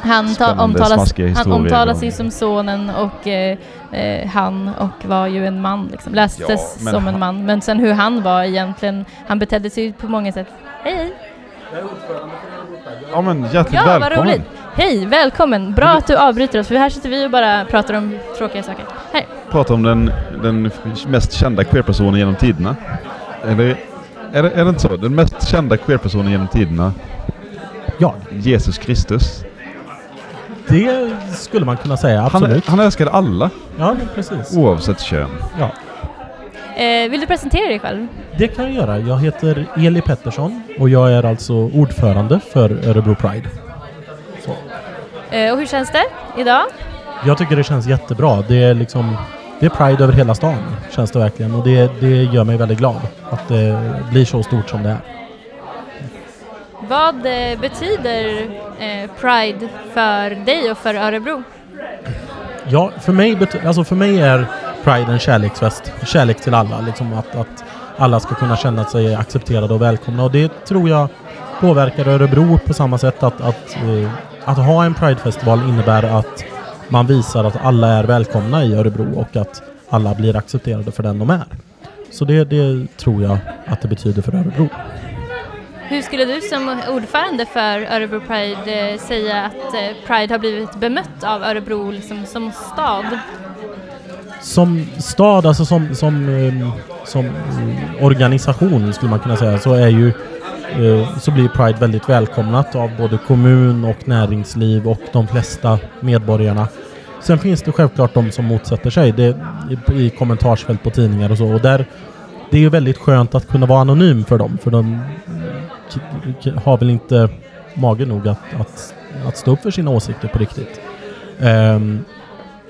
han, ta, omtalas, han omtalas om- ju som sonen och eh, eh, han och var ju en man. Liksom. Lästes Ja, som en han- man. Men sen hur han var egentligen, han betedde sig ju på många sätt. Hej, hej! Ja men hjärtligt Ja, vad välkommen! roligt! Hej, välkommen! Bra att du avbryter oss för här sitter vi och bara pratar om tråkiga saker. Här. Prata om den, den mest kända queerpersonen genom tiderna. Eller är det, är det inte så? Den mest kända queerpersonen genom tiderna, Ja, Jesus Kristus. det skulle man kunna säga, Han, absolut. han älskade alla, Ja, precis. oavsett kön. Ja, vill du presentera dig själv? det kan jag göra. Jag heter Eli Pettersson och jag är alltså ordförande för Örebro Pride. Eh, och hur känns det idag? Jag tycker det känns jättebra. Det är liksom det är Pride över hela stan, känns det verkligen. Och det, det gör mig väldigt glad att det blir så stort som det är. Vad eh, betyder eh, Pride för dig och för Örebro? Ja, för mig, alltså för mig är Pride en kärleksfest. Kärlek till alla. Liksom att, att alla ska kunna känna sig accepterade och välkomna. Och det tror jag påverkar Örebro på samma sätt. Att, att, eh, att ha en Pridefestival innebär att man visar att alla är välkomna i Örebro och att alla blir accepterade för den de är. Så det, det tror jag att det betyder för Örebro. Hur skulle du som ordförande för Örebro Pride eh, säga att eh, Pride har blivit bemött av Örebro liksom, som stad? Som stad, alltså som, som, ehm, som organisation skulle man kunna säga, så är ju eh, så blir Pride väldigt välkomnat av både kommun och näringsliv och de flesta medborgarna. Sen finns det självklart de som motsätter sig det i, i kommentarsfält på tidningar och så. Och där, det är ju väldigt skönt att kunna vara anonym för dem, för de har väl inte mage nog att, att, att stå upp för sina åsikter på riktigt. Um,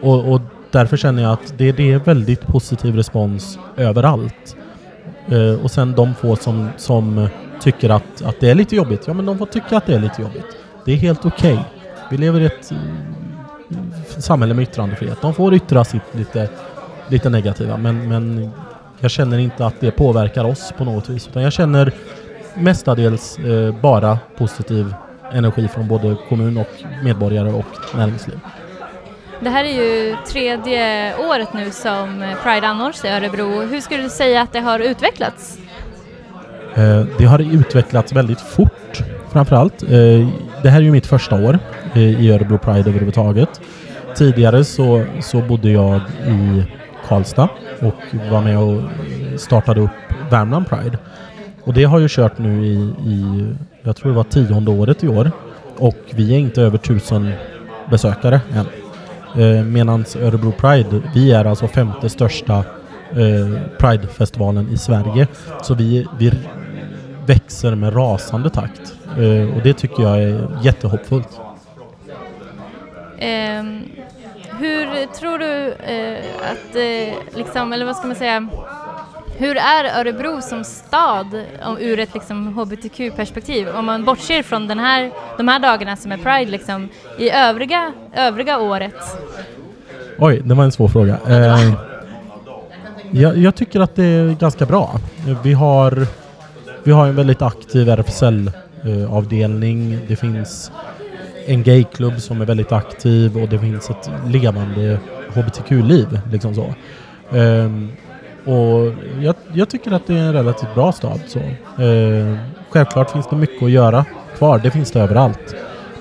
och, och därför känner jag att det, det är väldigt positiv respons överallt. Eh, och sen de få som, som tycker att, att det är lite jobbigt, ja men de får tycka att det är lite jobbigt. Det är helt okej. Vi lever i ett mm, samhälle med yttrandefrihet. De får yttra sitt lite, lite negativa, men, men jag känner inte att det påverkar oss på något vis. Utan jag känner mestadels eh, bara positiv energi från både kommun och medborgare och näringsliv. Det här är ju tredje året nu som Pride anordnas i Örebro. Hur skulle du säga att det har utvecklats? Eh, det har utvecklats väldigt fort framförallt. Eh, det här är ju mitt första år eh, i Örebro Pride överhuvudtaget. Tidigare så, så bodde jag i Karlstad och var med och startade upp Värmland Pride. Och det har ju kört nu i, i jag tror det var tionde året i år. Och vi är inte över tusen besökare än. Eh, Medan Örebro Pride, vi är alltså femte största eh, Pride-festivalen i Sverige. Så vi, vi växer med rasande takt. Eh, och det tycker jag är jättehoppfullt. Eh, hur tror du eh, att, eh, liksom, eller vad ska man säga, hur är Örebro som stad om, ur ett liksom, hbtq-perspektiv? Om man bortser från den här, de här dagarna som är Pride, liksom, i övriga, övriga året. Oj, det var en svår fråga. Eh, jag, jag tycker att det är ganska bra. Vi har, vi har en väldigt aktiv RFSL-avdelning. Det finns en gayklubb som är väldigt aktiv och det finns ett levande hbtq-liv. Liksom så. Ehm, och jag, jag tycker att det är en relativt bra stad. Så. Eh, självklart finns det mycket att göra kvar. Det finns det överallt.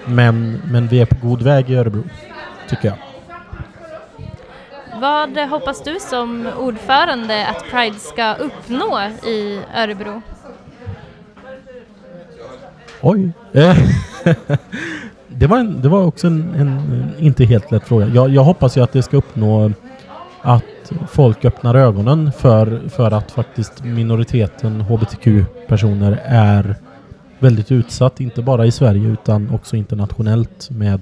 Men, men vi är på god väg i Örebro, tycker jag. Vad hoppas du som ordförande att Pride ska uppnå i Örebro? Oj. Det, var en, det var också en, en inte helt lätt fråga. Jag, jag hoppas ju att det ska uppnå att folk öppnar ögonen för, för att faktiskt minoriteten hbtq-personer är väldigt utsatt, inte bara i Sverige utan också internationellt med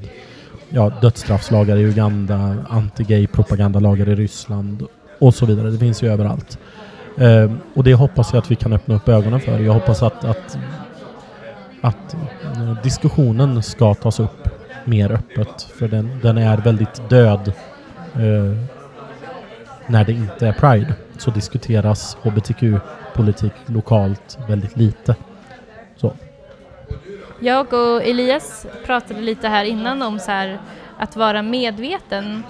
ja, dödsstraffslagar i Uganda, anti-gay propagandalagar i Ryssland och så vidare. Det finns ju överallt. Eh, och det hoppas jag att vi kan öppna upp ögonen för. Jag hoppas att, att, att eh, diskussionen ska tas upp mer öppet. För den, den är väldigt död eh, när det inte är Pride. Så diskuteras hbtq-politik lokalt väldigt lite. Så. Jag och Elias pratade lite här innan om så här, att vara medveten.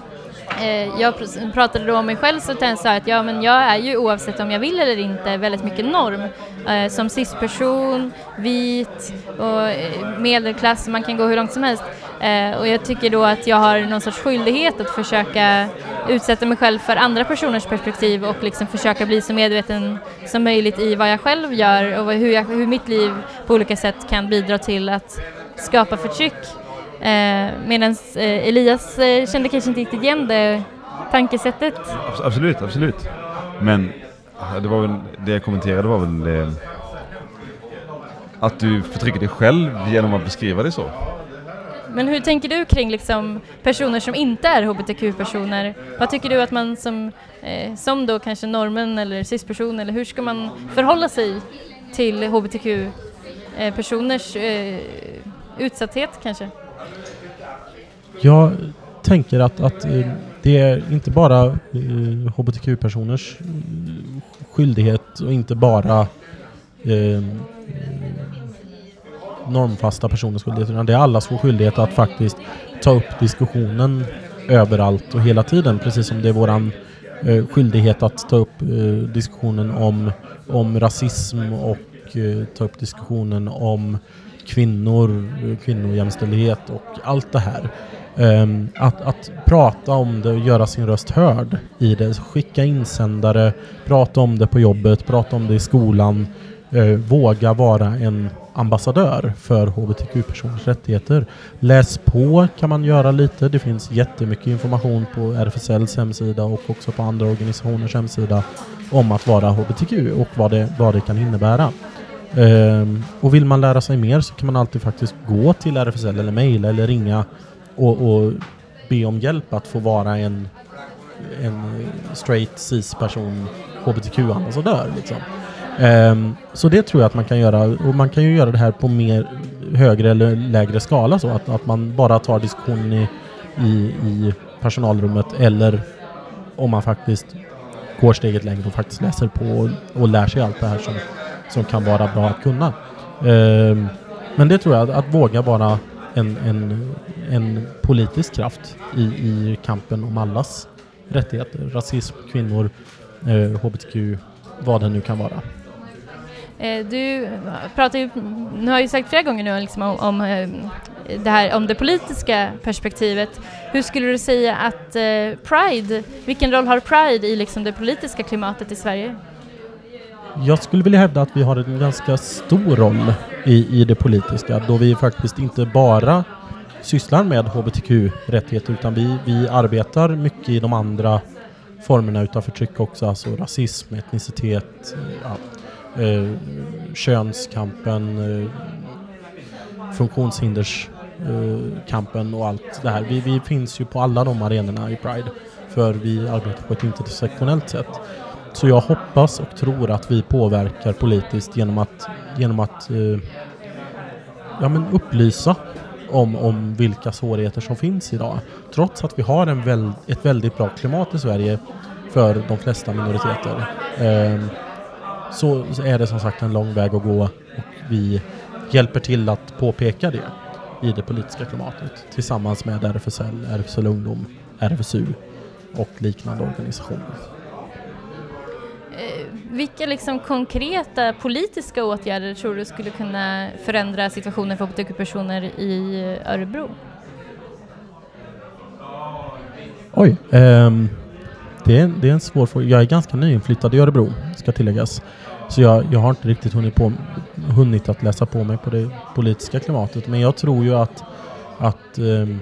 Eh, jag pr- pratade då om mig själv så jag sa att ja, men jag är ju oavsett om jag vill eller inte väldigt mycket norm. Eh, som cisperson, vit och eh, medelklass, man kan gå hur långt som helst. Eh, och jag tycker då att jag har någon sorts skyldighet att försöka utsätta mig själv för andra personers perspektiv och liksom försöka bli så medveten som möjligt i vad jag själv gör och hur, jag, hur mitt liv på olika sätt kan bidra till att skapa förtryck. Eh, Medan eh, Elias eh, kände kanske inte riktigt igen det tankesättet. Abs- Absolut, absolut. Men det var väl, det jag kommenterade var väl eh, att du förtrycker dig själv genom att beskriva det så. Men hur tänker du kring liksom personer som inte är hbtq-personer? Vad tycker du att man som, eh, som då kanske normen eller cis-person, eller hur ska man förhålla sig till hbtq-personers eh, utsatthet kanske? Jag tänker att, att eh, det är inte bara eh, hbtq-personers eh, skyldighet och inte bara eh, normfasta personers skyldighet utan det är allas vår skyldighet att faktiskt ta upp diskussionen överallt och hela tiden precis som det är våran eh, skyldighet att ta upp eh, diskussionen om, om rasism och eh, ta upp diskussionen om kvinnor, eh, kvinnojämställdhet och allt det här. Ehm, att, att prata om det och göra sin röst hörd i det. Skicka insändare, prata om det på jobbet, prata om det i skolan. Eh, våga vara en ambassadör för hbtq-personers rättigheter. Läs på kan man göra lite. Det finns jättemycket information på RFSLs hemsida och också på andra organisationers hemsida om att vara hbtq och vad det, vad det kan innebära. Um, och vill man lära sig mer så kan man alltid faktiskt gå till RFSL eller mejla eller ringa och, och be om hjälp att få vara en, en straight cis-person hbtq-ambassadör. Liksom. Um, så det tror jag att man kan göra och man kan ju göra det här på mer högre eller lägre skala så att, att man bara tar diskussionen i, i, i personalrummet eller om man faktiskt går steget längre och faktiskt läser på och, och lär sig allt det här som, som kan vara bra att kunna. Um, men det tror jag, att, att våga vara en, en, en politisk kraft i, i kampen om allas rättigheter. Rasism, kvinnor, eh, hbtq, vad det nu kan vara. Eh, du pratar ju, nu har ju sagt flera gånger nu liksom om, om, eh, det här, om det politiska perspektivet. Hur skulle du säga att eh, Pride, vilken roll har Pride i liksom det politiska klimatet i Sverige? Jag skulle vilja hävda att vi har en ganska stor roll i, i det politiska då vi faktiskt inte bara sysslar med hbtq-rättigheter utan vi, vi arbetar mycket i de andra formerna utav förtryck också, alltså rasism, etnicitet, ja, eh, könskampen, eh, funktionshinderskampen och allt det här. Vi, vi finns ju på alla de arenorna i Pride för vi arbetar på ett intersektionellt sätt. Så jag hoppas och tror att vi påverkar politiskt genom att, genom att eh, ja, men upplysa om, om vilka svårigheter som finns idag. Trots att vi har en väl, ett väldigt bra klimat i Sverige för de flesta minoriteter. Eh, så är det som sagt en lång väg att gå och vi hjälper till att påpeka det i det politiska klimatet tillsammans med RFSL, RFSL Ungdom, RFSU och liknande organisationer. Eh, Vilka liksom konkreta politiska åtgärder tror du skulle kunna förändra situationen för hbtq-personer i Örebro? Oj. ehm, det, är, det är en svår fråga. Jag är ganska nyinflyttad i Örebro, ska tilläggas. Så jag, jag har inte riktigt hunnit, på, hunnit att läsa på mig på det politiska klimatet. Men jag tror ju att, att ehm, eh,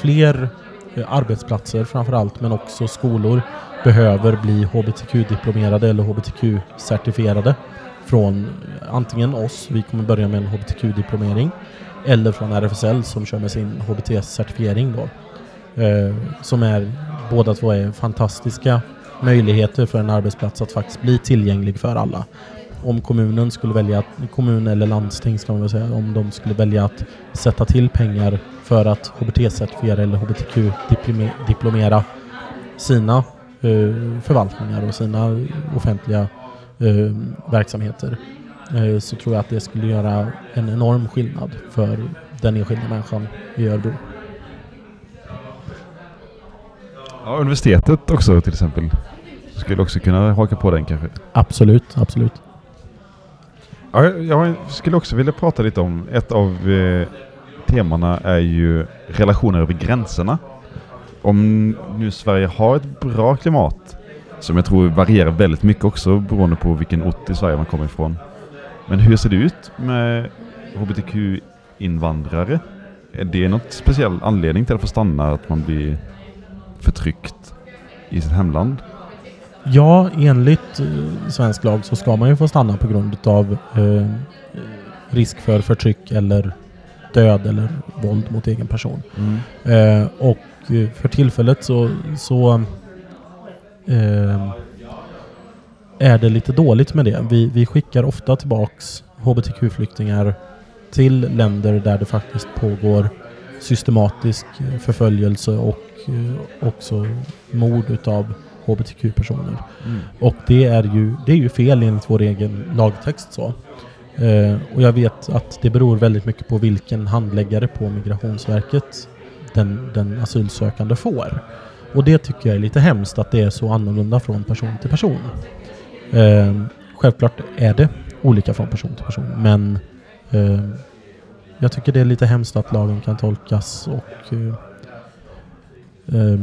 fler arbetsplatser framförallt, men också skolor, behöver bli hbtq-diplomerade eller hbtq-certifierade från eh, antingen oss, vi kommer börja med en hbtq-diplomering, eller från RFSL som kör med sin HBT-certifiering då. Eh, som är, båda två är fantastiska möjligheter för en arbetsplats att faktiskt bli tillgänglig för alla. Om kommunen skulle välja, att, kommun eller landsting ska man väl säga, om de skulle välja att sätta till pengar för att HBT-certifiera eller HBTQ-diplomera sina eh, förvaltningar och sina offentliga eh, verksamheter eh, så tror jag att det skulle göra en enorm skillnad för den enskilda människan i Örebro. Ja, universitetet också till exempel. Skulle också kunna haka på den kanske. Absolut, absolut. Ja, jag skulle också vilja prata lite om ett av eh, temana är ju relationer över gränserna. Om nu Sverige har ett bra klimat, som jag tror varierar väldigt mycket också beroende på vilken ort i Sverige man kommer ifrån. Men hur ser det ut med HBTQ-invandrare? Är det något speciell anledning till att få stanna, att man blir förtryckt i sitt hemland? Ja, enligt eh, svensk lag så ska man ju få stanna på grund av eh, risk för förtryck eller död eller våld mot egen person. Eh, och eh, för tillfället så, så eh, är det lite dåligt med det. Vi, vi skickar ofta tillbaks HBTQ-flyktingar till länder där det faktiskt pågår systematisk förföljelse och också mord utav HBTQ-personer. Mm. Och det är, ju, det är ju fel enligt vår egen lagtext. så. Eh, och jag vet att det beror väldigt mycket på vilken handläggare på Migrationsverket den, den asylsökande får. Och det tycker jag är lite hemskt att det är så annorlunda från person till person. Eh, självklart är det olika från person till person men eh, jag tycker det är lite hemskt att lagen kan tolkas och eh,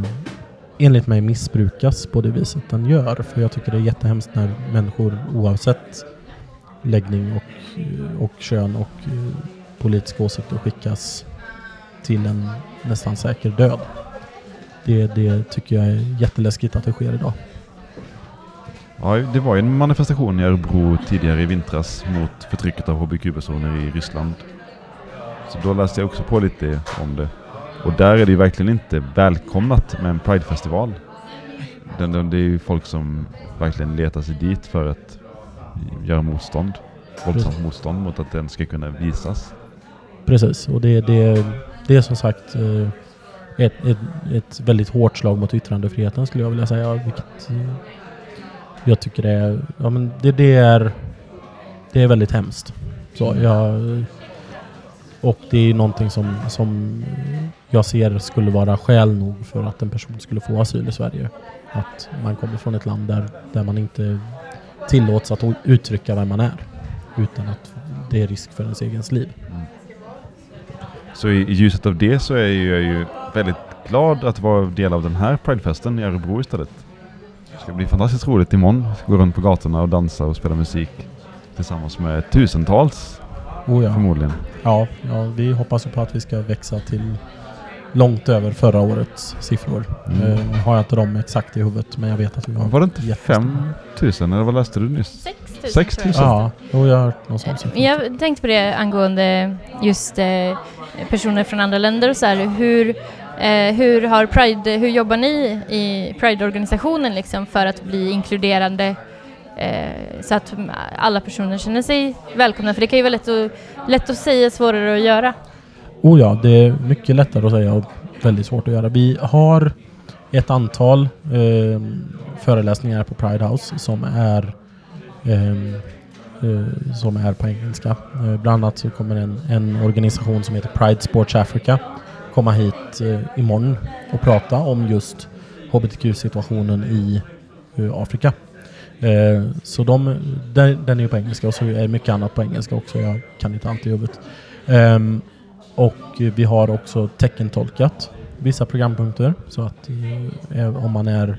enligt mig missbrukas på det viset den gör. För jag tycker det är jättehemskt när människor oavsett läggning och, eh, och kön och eh, politisk åsikt skickas till en nästan säker död. Det, det tycker jag är jätteläskigt att det sker idag. Ja, det var ju en manifestation i Örebro tidigare i vintras mot förtrycket av HBQ-personer i Ryssland. Så då läste jag också på lite om det. Och där är det ju verkligen inte välkomnat med en Pride-festival. Det är ju folk som verkligen letar sig dit för att göra motstånd. Våldsamt motstånd mot att den ska kunna visas. Precis, och det, det, det är som sagt eh, ett, ett, ett väldigt hårt slag mot yttrandefriheten skulle jag vilja säga. Vilket eh, jag tycker det är, ja, men det, det är, det är väldigt hemskt. Så jag, och det är någonting som, som jag ser skulle vara skäl nog för att en person skulle få asyl i Sverige. Att man kommer från ett land där, där man inte tillåts att uttrycka vem man är. Utan att det är risk för ens egens liv. Mm. Så i, i ljuset av det så är ju- jag ju väldigt glad att vara del av den här Pridefesten i Örebro istället. Det ska bli fantastiskt roligt imorgon. Gå runt på gatorna och dansa och spela musik tillsammans med tusentals Oh ja. förmodligen. Ja, ja, vi hoppas på att vi ska växa till långt över förra årets siffror. Mm. Eh, nu har jag inte dem exakt i huvudet, men jag vet att vi har... Var det inte jättestora. 5000 eller vad läste du nyss? 6 000. 6 000? Ja, jo, jag har hört någon sån siffra. Jag tänkte på det angående just eh, personer från andra länder och så här. Hur, eh, hur, har Pride, hur jobbar ni i Pride-organisationen liksom för att bli inkluderande eh, så att alla personer känner sig välkomna? För det kan ju vara lätt att, lätt att säga, svårare att göra. Oh ja, det är mycket lättare att säga och väldigt svårt att göra. Vi har ett antal eh, föreläsningar på Pride House som är ehm, eh, som är på engelska. Eh, bland annat så kommer en, en organisation som heter Pride Sports Africa komma hit eh, imorgon och prata om just HBTQ-situationen i eh, Afrika. Eh, så de, den, den är ju på engelska och så är mycket annat på engelska också. Jag kan inte allt i huvudet. Eh, och vi har också teckentolkat vissa programpunkter så att eh, eh, om man är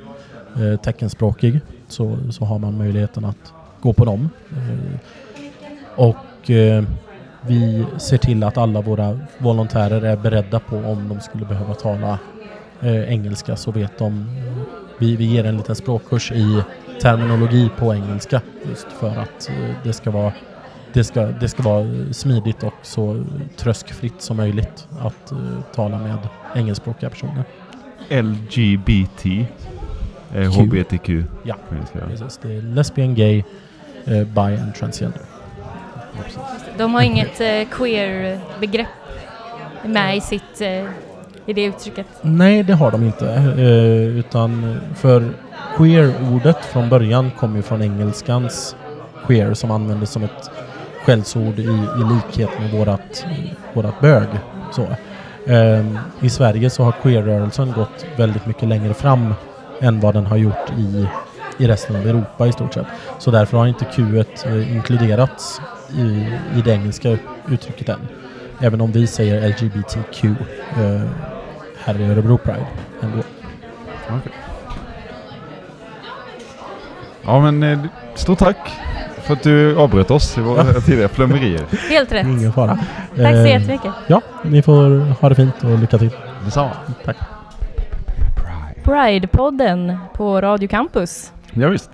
eh, teckenspråkig så, så har man möjligheten att gå på dem. Eh, och eh, vi ser till att alla våra volontärer är beredda på om de skulle behöva tala eh, engelska så vet de. Vi, vi ger en liten språkkurs i terminologi på engelska just för att eh, det ska vara det ska, det ska vara smidigt och så tröskfritt som möjligt att eh, tala med engelskspråkiga personer. LGBT. Eh. HBTQ. Ja. Precis, det är lesbian, gay, eh, bi and transgender. De har inget eh, queer-begrepp med i sitt eh, i det uttrycket. Nej, det har de inte. Eh, utan för queer-ordet från början kommer ju från engelskans queer som användes som ett skällsord i, i likhet med vårat, vårat bög. Så. Eh, I Sverige så har queer-rörelsen gått väldigt mycket längre fram än vad den har gjort i, i resten av Europa i stort sett. Så därför har inte Q eh, inkluderats i, i det engelska uttrycket än. Även om vi säger LGBTQ eh, här i Örebro Pride ändå. Okej. Ja men eh, stort tack för att du avbröt oss i våra tidigare flummerier. Helt rätt. Ingen fara. Tack så Eh, jättemycket. Ja, ni får ha det fint och lycka till. Detsamma. Tack. Pride. Pride-podden på Radio Campus. Ja, visst.